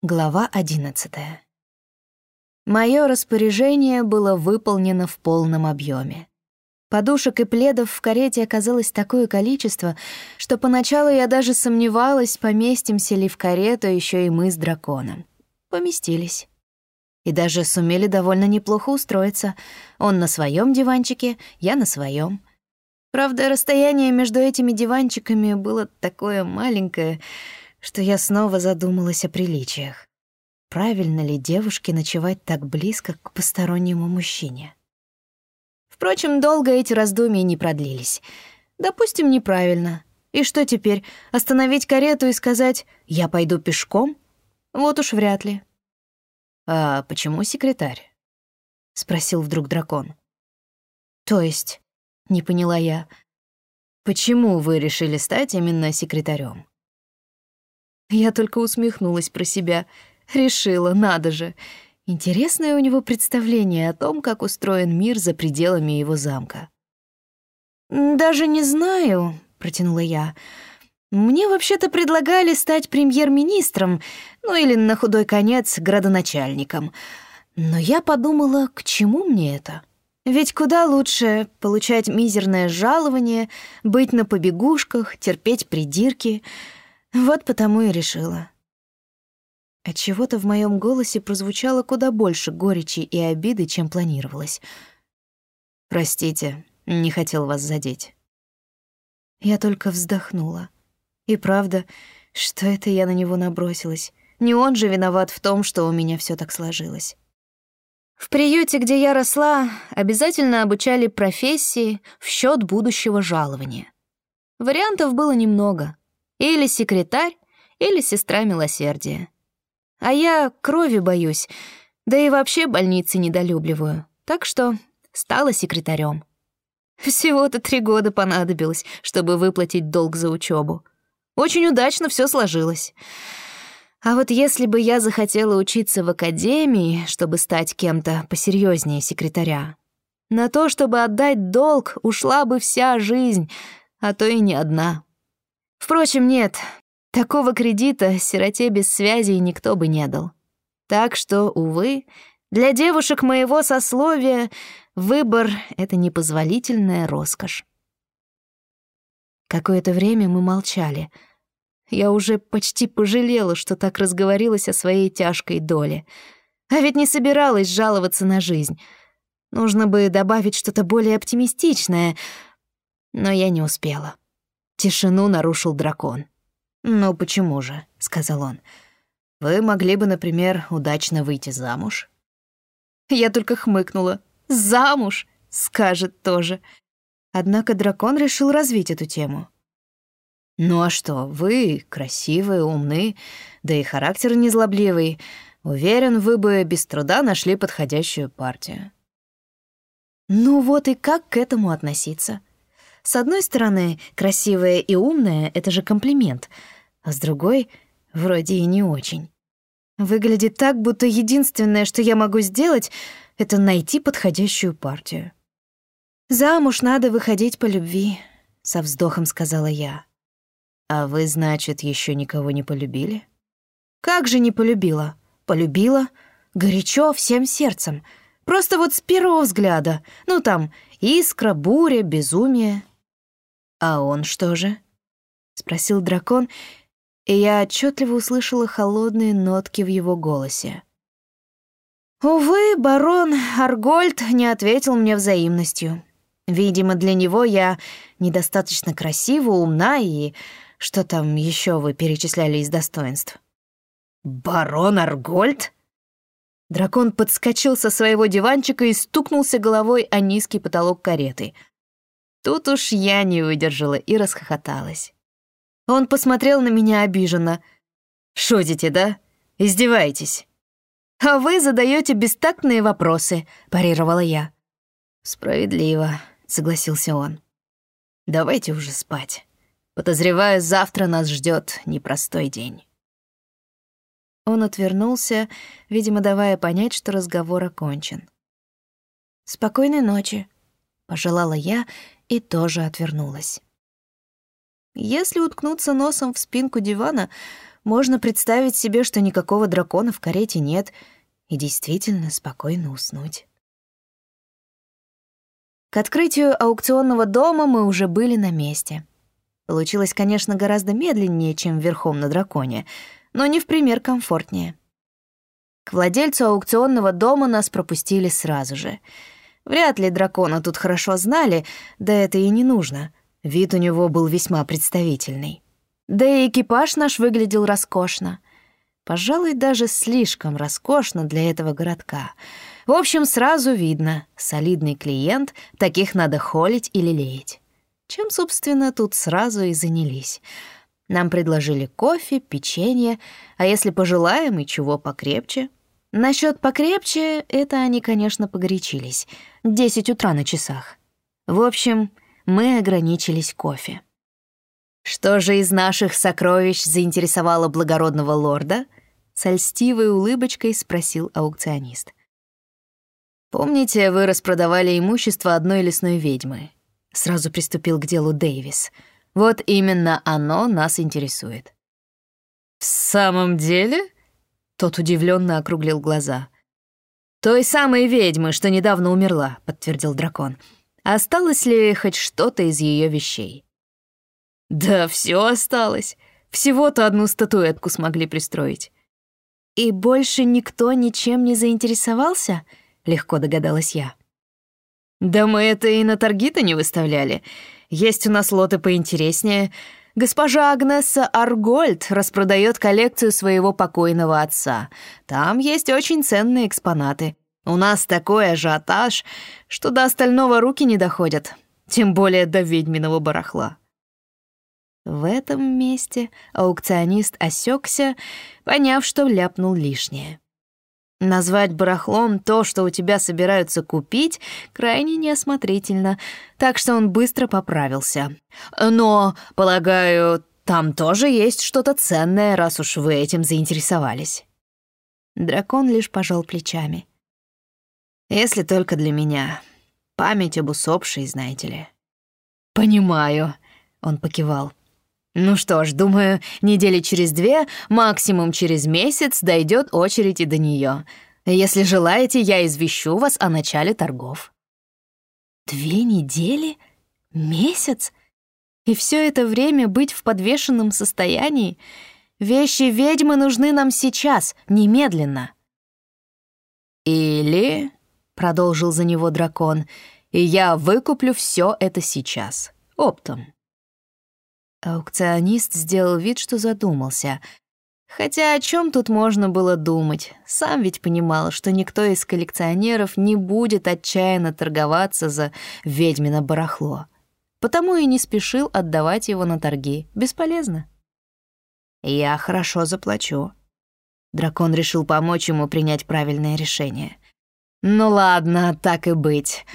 Глава одиннадцатая. Моё распоряжение было выполнено в полном объёме. Подушек и пледов в карете оказалось такое количество, что поначалу я даже сомневалась, поместимся ли в карету ещё и мы с драконом. Поместились. И даже сумели довольно неплохо устроиться. Он на своём диванчике, я на своём. Правда, расстояние между этими диванчиками было такое маленькое — что я снова задумалась о приличиях. Правильно ли девушке ночевать так близко к постороннему мужчине? Впрочем, долго эти раздумья не продлились. Допустим, неправильно. И что теперь, остановить карету и сказать «я пойду пешком»? Вот уж вряд ли. «А почему секретарь?» — спросил вдруг дракон. «То есть?» — не поняла я. «Почему вы решили стать именно секретарем? Я только усмехнулась про себя. Решила, надо же. Интересное у него представление о том, как устроен мир за пределами его замка. «Даже не знаю», — протянула я. «Мне вообще-то предлагали стать премьер-министром, ну или на худой конец градоначальником. Но я подумала, к чему мне это? Ведь куда лучше получать мизерное жалование, быть на побегушках, терпеть придирки — вот потому и решила. От чего-то в моем голосе прозвучало куда больше горечи и обиды, чем планировалось. Простите, не хотел вас задеть. Я только вздохнула. И правда, что это я на него набросилась? Не он же виноват в том, что у меня все так сложилось. В приюте, где я росла, обязательно обучали профессии в счет будущего жалования. Вариантов было немного. Или секретарь, или сестра милосердия. А я крови боюсь, да и вообще больницы недолюбливаю. Так что стала секретарем. Всего-то три года понадобилось, чтобы выплатить долг за учебу. Очень удачно все сложилось. А вот если бы я захотела учиться в академии, чтобы стать кем-то посерьезнее секретаря, на то, чтобы отдать долг, ушла бы вся жизнь, а то и не одна. Впрочем, нет, такого кредита сироте без связи никто бы не дал. Так что, увы, для девушек моего сословия выбор — это непозволительная роскошь. Какое-то время мы молчали. Я уже почти пожалела, что так разговорилась о своей тяжкой доле. А ведь не собиралась жаловаться на жизнь. Нужно бы добавить что-то более оптимистичное, но я не успела. Тишину нарушил дракон. «Ну почему же?» — сказал он. «Вы могли бы, например, удачно выйти замуж». Я только хмыкнула. «Замуж?» — скажет тоже. Однако дракон решил развить эту тему. «Ну а что, вы красивые, умны, да и характер незлобливый. Уверен, вы бы без труда нашли подходящую партию». Ну вот и как к этому относиться? С одной стороны, красивая и умная — это же комплимент, а с другой — вроде и не очень. Выглядит так, будто единственное, что я могу сделать, это найти подходящую партию. «Замуж надо выходить по любви», — со вздохом сказала я. «А вы, значит, еще никого не полюбили?» «Как же не полюбила? Полюбила. Горячо, всем сердцем. Просто вот с первого взгляда. Ну там, искра, буря, безумие. «А он что же?» — спросил дракон, и я отчетливо услышала холодные нотки в его голосе. Увы, барон Аргольд не ответил мне взаимностью. Видимо, для него я недостаточно красива, умна и... Что там еще вы перечисляли из достоинств? «Барон Аргольд?» Дракон подскочил со своего диванчика и стукнулся головой о низкий потолок кареты — Тут уж я не выдержала и расхохоталась. Он посмотрел на меня обиженно. «Шутите, да? Издеваетесь?» «А вы задаете бестактные вопросы», — парировала я. «Справедливо», — согласился он. «Давайте уже спать. Подозреваю, завтра нас ждет непростой день». Он отвернулся, видимо, давая понять, что разговор окончен. «Спокойной ночи», — пожелала я и тоже отвернулась. Если уткнуться носом в спинку дивана, Можно представить себе, что никакого дракона в карете нет, и действительно спокойно уснуть. К открытию аукционного дома мы уже были на месте. Получилось, конечно, гораздо медленнее, чем верхом на драконе, но не в пример комфортнее. К владельцу аукционного дома нас пропустили сразу же. Вряд ли дракона тут хорошо знали, да это и не нужно. Вид у него был весьма представительный. Да и экипаж наш выглядел роскошно. Пожалуй, даже слишком роскошно для этого городка. В общем, сразу видно, солидный клиент, таких надо холить или лелеять. Чем, собственно, тут сразу и занялись. Нам предложили кофе, печенье, а если пожелаем и чего покрепче. Насчет покрепче это они, конечно, погорячились. Десять утра на часах. В общем, мы ограничились кофе. Что же из наших сокровищ заинтересовало благородного лорда? С льстивой улыбочкой спросил аукционист. Помните, вы распродавали имущество одной лесной ведьмы? Сразу приступил к делу Дэвис. Вот именно оно нас интересует. В самом деле? Тот удивленно округлил глаза. Той самой ведьмы, что недавно умерла, подтвердил дракон. Осталось ли хоть что-то из ее вещей? Да все осталось. Всего-то одну статуэтку смогли пристроить. И больше никто ничем не заинтересовался? Легко догадалась я. Да мы это и на торги-то не выставляли. Есть у нас лоты поинтереснее. Госпожа Агнесса Аргольд распродает коллекцию своего покойного отца. Там есть очень ценные экспонаты. У нас такой ажиотаж, что до остального руки не доходят. Тем более до ведьминого барахла. В этом месте аукционист осекся, поняв, что ляпнул лишнее. Назвать барахлом то, что у тебя собираются купить, крайне неосмотрительно, так что он быстро поправился. Но, полагаю, там тоже есть что-то ценное, раз уж вы этим заинтересовались. Дракон лишь пожал плечами. Если только для меня. Память об усопшей, знаете ли. «Понимаю», — он покивал. Ну что ж, думаю, недели через две, максимум через месяц дойдет очередь и до нее. Если желаете, я извещу вас о начале торгов. Две недели? Месяц? И все это время быть в подвешенном состоянии? Вещи ведьмы нужны нам сейчас, немедленно. Или, — продолжил за него дракон, — я выкуплю все это сейчас, оптом. Аукционист сделал вид, что задумался. Хотя о чем тут можно было думать? Сам ведь понимал, что никто из коллекционеров не будет отчаянно торговаться за ведьмино барахло. Потому и не спешил отдавать его на торги. Бесполезно. «Я хорошо заплачу». Дракон решил помочь ему принять правильное решение. «Ну ладно, так и быть.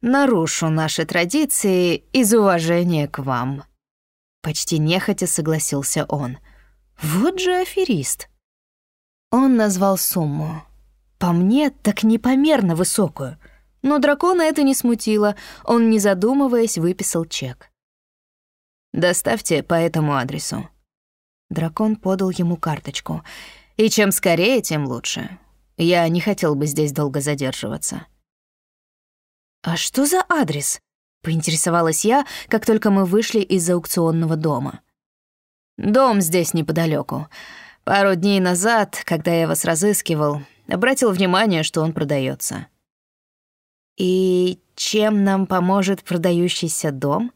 Нарушу наши традиции из уважения к вам». Почти нехотя согласился он. Вот же аферист. Он назвал сумму. По мне, так непомерно высокую. Но дракона это не смутило. Он, не задумываясь, выписал чек. «Доставьте по этому адресу». Дракон подал ему карточку. «И чем скорее, тем лучше. Я не хотел бы здесь долго задерживаться». «А что за адрес?» Поинтересовалась я, как только мы вышли из аукционного дома. «Дом здесь неподалеку. Пару дней назад, когда я вас разыскивал, обратил внимание, что он продается. «И чем нам поможет продающийся дом?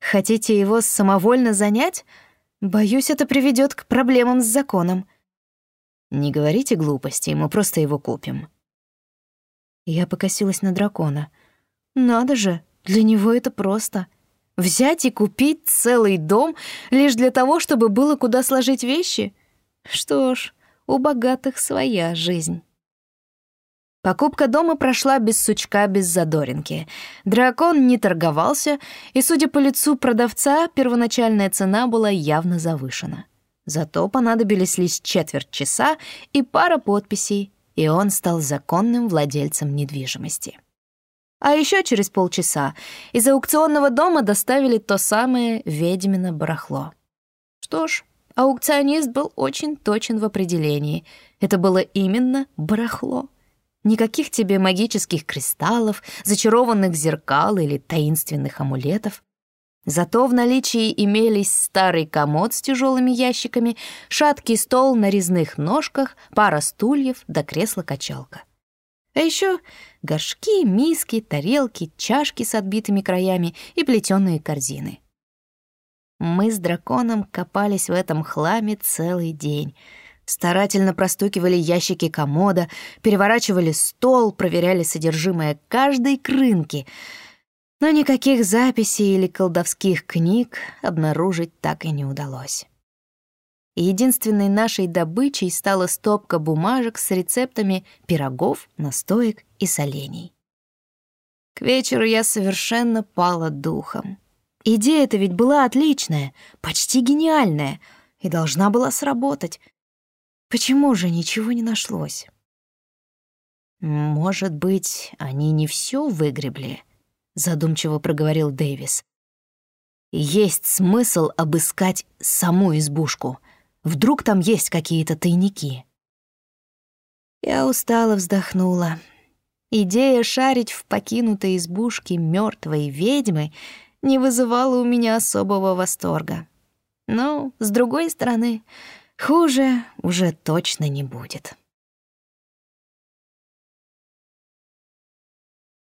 Хотите его самовольно занять? Боюсь, это приведет к проблемам с законом». «Не говорите глупостей, мы просто его купим». Я покосилась на дракона. «Надо же, для него это просто. Взять и купить целый дом лишь для того, чтобы было куда сложить вещи? Что ж, у богатых своя жизнь. Покупка дома прошла без сучка, без задоринки. Дракон не торговался, и, судя по лицу продавца, первоначальная цена была явно завышена. Зато понадобились лишь четверть часа и пара подписей, и он стал законным владельцем недвижимости. А еще через полчаса из аукционного дома доставили то самое ведьмино барахло. Что ж, Аукционист был очень точен в определении. Это было именно барахло. Никаких тебе магических кристаллов, зачарованных зеркал или таинственных амулетов. Зато в наличии имелись старый комод с тяжелыми ящиками, шаткий стол на резных ножках, пара стульев да кресло-качалка. А еще горшки, миски, тарелки, чашки с отбитыми краями и плетеные корзины. Мы с драконом копались в этом хламе целый день. Старательно простукивали ящики комода, переворачивали стол, проверяли содержимое каждой крынки. Но никаких записей или колдовских книг обнаружить так и не удалось. Единственной нашей добычей стала стопка бумажек с рецептами пирогов, настоек и солений. К вечеру я совершенно пала духом. Идея-то ведь была отличная, почти гениальная, и должна была сработать. Почему же ничего не нашлось? «Может быть, они не все выгребли?» — задумчиво проговорил Дэвис. «Есть смысл обыскать саму избушку. Вдруг там есть какие-то тайники?» Я устало вздохнула. Идея шарить в покинутой избушке мертвой ведьмы не вызывало у меня особого восторга. Но, с другой стороны, хуже уже точно не будет.